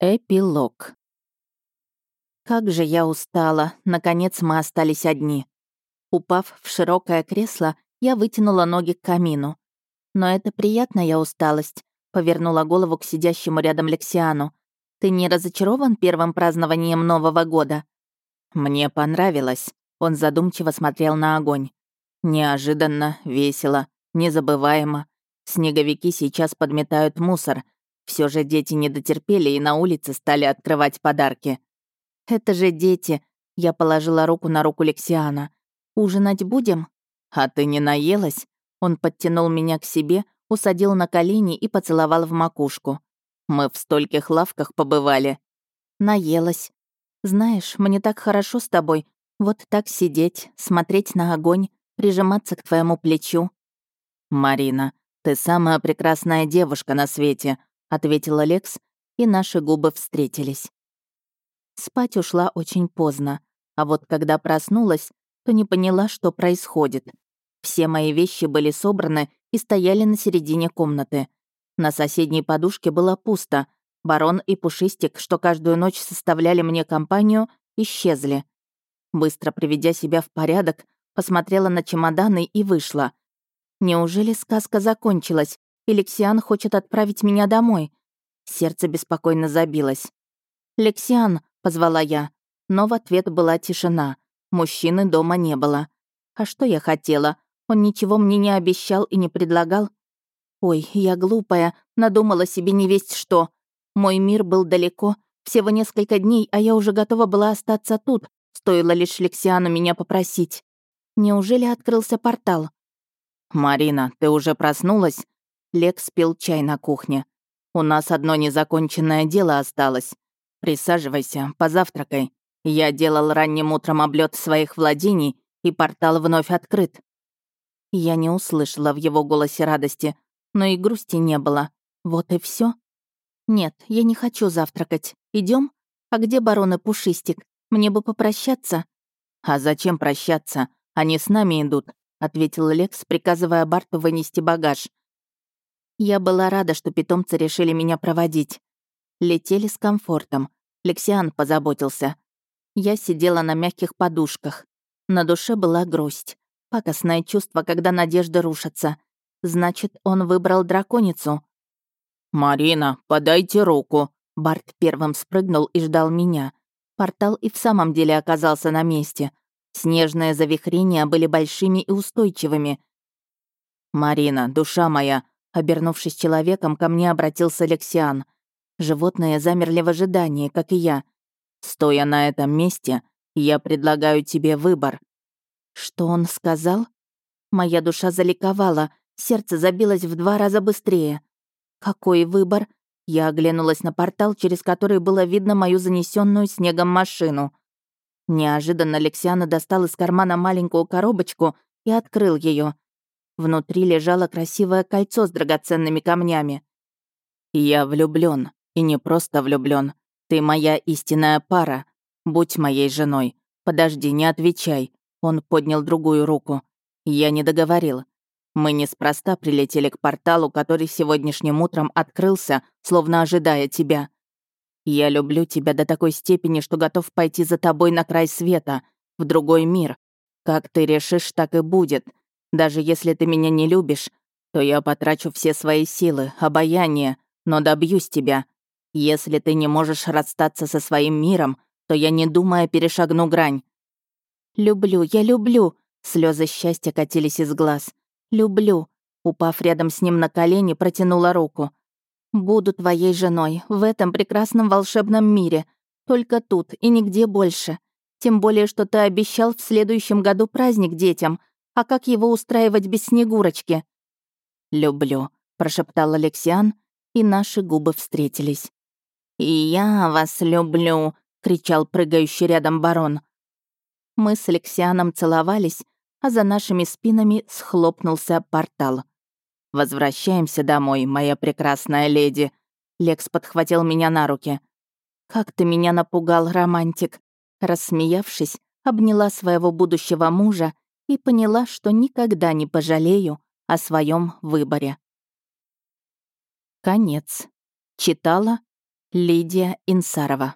Эпилог. Как же я устала. Наконец мы остались одни. Упав в широкое кресло, я вытянула ноги к камину. Но это приятная усталость, повернула голову к сидящему рядом Лексиану. Ты не разочарован первым празднованием Нового года? Мне понравилось. Он задумчиво смотрел на огонь. Неожиданно, весело, незабываемо. Снеговики сейчас подметают мусор — все же дети не дотерпели и на улице стали открывать подарки. «Это же дети!» — я положила руку на руку Лексиана. «Ужинать будем?» «А ты не наелась?» Он подтянул меня к себе, усадил на колени и поцеловал в макушку. «Мы в стольких лавках побывали». «Наелась. Знаешь, мне так хорошо с тобой. Вот так сидеть, смотреть на огонь, прижиматься к твоему плечу». «Марина, ты самая прекрасная девушка на свете», — ответил Алекс, и наши губы встретились. Спать ушла очень поздно, а вот когда проснулась, то не поняла, что происходит. Все мои вещи были собраны и стояли на середине комнаты. На соседней подушке было пусто. Барон и Пушистик, что каждую ночь составляли мне компанию, исчезли. Быстро приведя себя в порядок, посмотрела на чемоданы и вышла. Неужели сказка закончилась? Лексиан хочет отправить меня домой». Сердце беспокойно забилось. «Лексиан», — позвала я, но в ответ была тишина. Мужчины дома не было. А что я хотела? Он ничего мне не обещал и не предлагал. Ой, я глупая, надумала себе не весть что. Мой мир был далеко, всего несколько дней, а я уже готова была остаться тут, стоило лишь Лексиану меня попросить. Неужели открылся портал? «Марина, ты уже проснулась?» Лекс пил чай на кухне. «У нас одно незаконченное дело осталось. Присаживайся, позавтракай. Я делал ранним утром облет своих владений, и портал вновь открыт». Я не услышала в его голосе радости, но и грусти не было. Вот и все. «Нет, я не хочу завтракать. Идем? А где барон и Пушистик? Мне бы попрощаться». «А зачем прощаться? Они с нами идут», — ответил Лекс, приказывая Барту вынести багаж. Я была рада, что питомцы решили меня проводить. Летели с комфортом. Лексиан позаботился. Я сидела на мягких подушках. На душе была грусть. Пакостное чувство, когда надежды рушатся. Значит, он выбрал драконицу. «Марина, подайте руку!» Барт первым спрыгнул и ждал меня. Портал и в самом деле оказался на месте. Снежные завихрения были большими и устойчивыми. «Марина, душа моя!» Обернувшись человеком, ко мне обратился Алексиан. Животные замерли в ожидании, как и я. «Стоя на этом месте, я предлагаю тебе выбор». Что он сказал? Моя душа заликовала, сердце забилось в два раза быстрее. «Какой выбор?» Я оглянулась на портал, через который было видно мою занесенную снегом машину. Неожиданно Алексиана достал из кармана маленькую коробочку и открыл ее. Внутри лежало красивое кольцо с драгоценными камнями. «Я влюблён. И не просто влюблён. Ты моя истинная пара. Будь моей женой. Подожди, не отвечай». Он поднял другую руку. «Я не договорил. Мы неспроста прилетели к порталу, который сегодняшним утром открылся, словно ожидая тебя. Я люблю тебя до такой степени, что готов пойти за тобой на край света, в другой мир. Как ты решишь, так и будет. Даже если ты меня не любишь, то я потрачу все свои силы, обаяние, но добьюсь тебя. Если ты не можешь расстаться со своим миром, то я, не думая, перешагну грань. «Люблю, я люблю!» Слезы счастья катились из глаз. «Люблю!» Упав рядом с ним на колени, протянула руку. «Буду твоей женой в этом прекрасном волшебном мире. Только тут и нигде больше. Тем более, что ты обещал в следующем году праздник детям. А как его устраивать без Снегурочки? «Люблю», — прошептал Алексиан, и наши губы встретились. «И я вас люблю», — кричал прыгающий рядом барон. Мы с Алексианом целовались, а за нашими спинами схлопнулся портал. «Возвращаемся домой, моя прекрасная леди», — Лекс подхватил меня на руки. «Как ты меня напугал, романтик!» Рассмеявшись, обняла своего будущего мужа и поняла, что никогда не пожалею о своем выборе. Конец. Читала Лидия Инсарова.